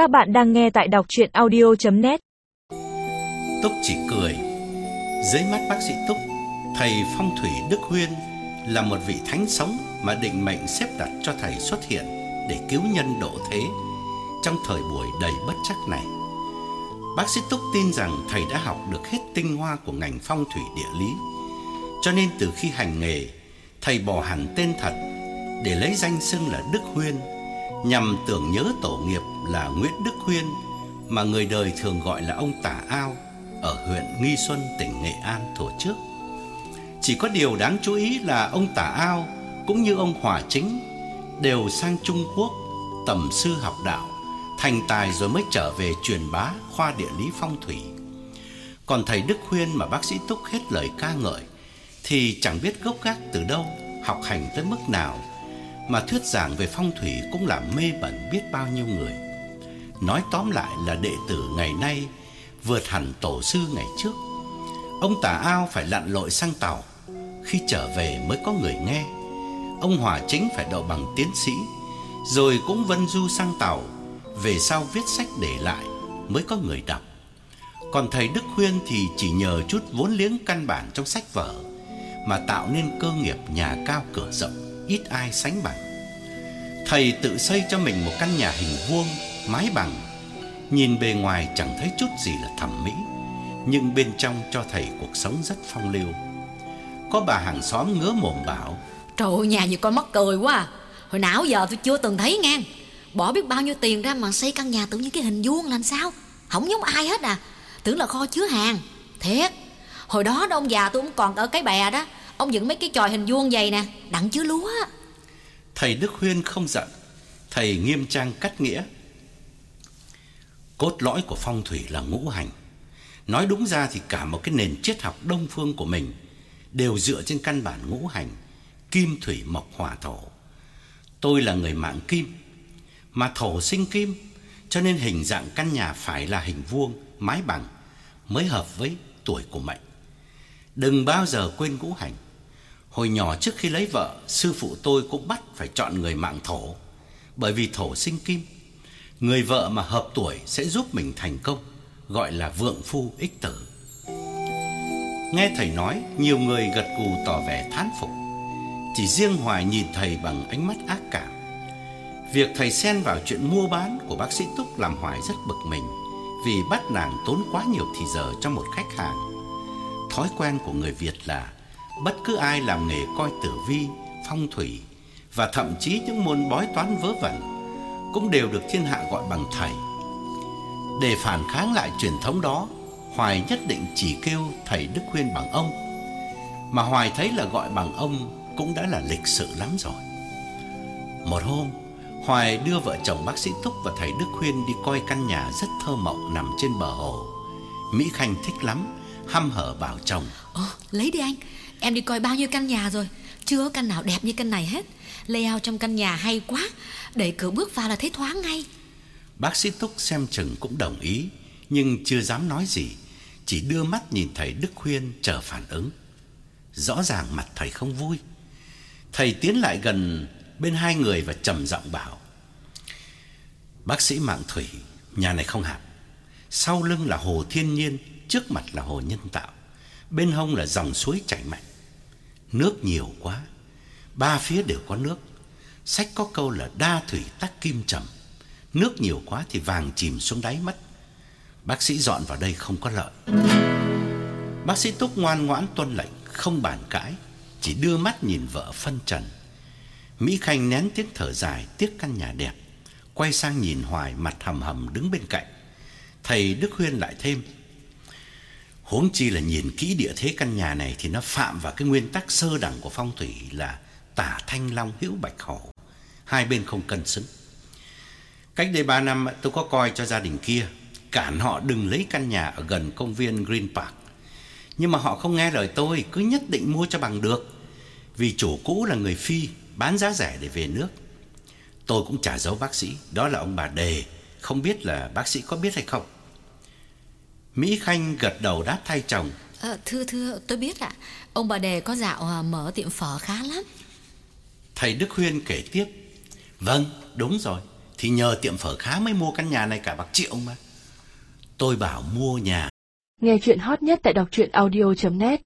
Các bạn đang nghe tại đọc chuyện audio.net Túc chỉ cười. Dưới mắt bác sĩ Túc, Thầy phong thủy Đức Huyên Là một vị thánh sống Mà định mệnh xếp đặt cho thầy xuất hiện Để cứu nhân độ thế Trong thời buổi đầy bất chắc này. Bác sĩ Túc tin rằng thầy đã học được hết tinh hoa của ngành phong thủy địa lý, Cho nên từ khi hành nghề, Thầy bỏ hẳn tên thật Để lấy danh xưng là Đức Huyên. Nhằm tưởng nhớ tổ nghiệp là Nguyễn Đức Huyên Mà người đời thường gọi là ông Tả Ao Ở huyện Nghi Xuân, tỉnh Nghệ An thổ trước. Chỉ có điều đáng chú ý là ông Tả Ao Cũng như ông Hòa Chính Đều sang Trung Quốc Tầm sư học đạo Thành tài rồi mới trở về truyền bá khoa địa lý phong thủy. Còn thầy Đức Huyên mà bác sĩ Túc hết lời ca ngợi Thì chẳng biết gốc gác từ đâu Học hành tới mức nào mà thuyết giảng về phong thủy cũng làm mê bẩn biết bao nhiêu người. Nói tóm lại là đệ tử ngày nay vượt hẳn tổ sư ngày trước. Ông Tả Ao phải lặn lội sang tàu, khi trở về mới có người nghe. Ông Hòa Chính phải đậu bằng tiến sĩ, rồi cũng vân du sang tàu, về sau viết sách để lại mới có người đọc. Còn thầy Đức Huyên thì chỉ nhờ chút vốn liếng căn bản trong sách vở mà tạo nên cơ nghiệp nhà cao cửa rộng ít ai sánh bằng. Thầy tự xây cho mình một căn nhà hình vuông, mái bằng. Nhìn bề ngoài chẳng thấy chút gì là thẩm mỹ, nhưng bên trong cho thầy cuộc sống rất phong lưu. Có bà hàng xóm ngứa mồm bảo: "Trời ơi, nhà như con mắc cười quá. À. Hồi nào giờ tôi chưa từng thấy ngang. Bỏ biết bao nhiêu tiền ra mà xây căn nhà tự nhiên cái hình vuông làm sao? Không giống ai hết à. Tưởng là kho chứa hàng. Thiệt. Hồi đó đó ông già tôi cũng còn ở cái bè đó Ông dựng mấy cái chòi hình vuông vậy nè Đặng chứa lúa Thầy Đức Huyên không giận, Thầy nghiêm trang cắt nghĩa. Cốt lõi của phong thủy là ngũ hành. Nói đúng ra thì cả một cái nền triết học đông phương của mình Đều dựa trên căn bản ngũ hành, Kim, thủy, mộc, hỏa, thổ. Tôi là người mạng kim, Mà thổ sinh kim, Cho nên hình dạng căn nhà phải là hình vuông, Mái bằng, Mới hợp với tuổi của mệnh. Đừng bao giờ quên ngũ hành. Hồi nhỏ trước khi lấy vợ, sư phụ tôi cũng bắt phải chọn người mạng thổ, bởi vì thổ sinh kim. Người vợ mà hợp tuổi sẽ giúp mình thành công, gọi là vượng phu ích tử. Nghe thầy nói, nhiều người gật gù tỏ vẻ thán phục. Chỉ riêng Hoài nhìn thầy bằng ánh mắt ác cảm. Việc thầy xen vào chuyện mua bán của bác sĩ Túc làm Hoài rất bực mình, vì bắt nàng tốn quá nhiều thì giờ cho một khách hàng. Thói quen của người Việt là bất cứ ai làm nghề coi tử vi, phong thủy và thậm chí những môn bói toán vớ vẩn cũng đều được thiên hạ gọi bằng thầy. Để phản kháng lại truyền thống đó, Hoài nhất định chỉ kêu thầy Đức Huyên bằng ông. Mà Hoài thấy là gọi bằng ông cũng đã là lịch sự lắm rồi. Một hôm, Hoài đưa vợ chồng bác sĩ Túc và thầy Đức Huyên đi coi căn nhà rất thơ mộng nằm trên bờ hồ. Mỹ Khanh thích lắm, hăm hở bảo chồng. Ồ, lấy đi anh, Em đi coi bao nhiêu căn nhà rồi? Chưa căn nào đẹp như căn này hết. Layout trong căn nhà hay quá. Đẩy cửa bước vào là thấy thoáng ngay. Bác sĩ Túc xem chừng cũng đồng ý, Nhưng chưa dám nói gì. Chỉ đưa mắt nhìn thầy Đức Khuyên chờ phản ứng. Rõ ràng mặt thầy không vui. Thầy tiến lại gần bên hai người và trầm giọng bảo, Bác sĩ Mạng Thủy, Nhà này không hạp Sau lưng là hồ thiên nhiên, Trước mặt là hồ nhân tạo. Bên hông là dòng suối chảy mạnh. Nước nhiều quá. Ba phía đều có nước. Sách có câu là đa thủy tắc kim trầm Nước nhiều quá thì vàng chìm xuống đáy mất Bác sĩ dọn vào đây không có lợi. Bác sĩ Túc ngoan ngoãn tuân lệnh, Không bàn cãi, Chỉ đưa mắt nhìn vợ phân trần. Mỹ Khanh nén tiếng thở dài, Tiếc căn nhà đẹp, Quay sang nhìn Hoài mặt hầm hầm đứng bên cạnh. Thầy Đức Huyên lại thêm Huống chi là nhìn kỹ địa thế căn nhà này thì nó phạm vào cái nguyên tắc sơ đẳng của phong thủy là tả thanh long hữu bạch hổ. Hai bên không cân xứng. Cách đây 3 năm tôi có coi cho gia đình kia, cản họ đừng lấy căn nhà ở gần công viên Green Park. Nhưng mà họ không nghe lời tôi, cứ nhất định mua cho bằng được. Vì chủ cũ là người Phi, bán giá rẻ để về nước. Tôi cũng trả dấu bác sĩ, đó là ông bà Đề, không biết là bác sĩ có biết hay không. Mỹ Khanh gật đầu đáp thay chồng. À, thưa thưa, tôi biết ạ. Ông bà Đề có dạo à, mở tiệm phở khá lắm. Thầy Đức Huyên kể tiếp. Vâng, đúng rồi. Thì nhờ tiệm phở khá mới mua căn nhà này cả bạc triệu mà Tôi bảo mua nhà Nghe chuyện hot nhất tại đọc truyện audio.net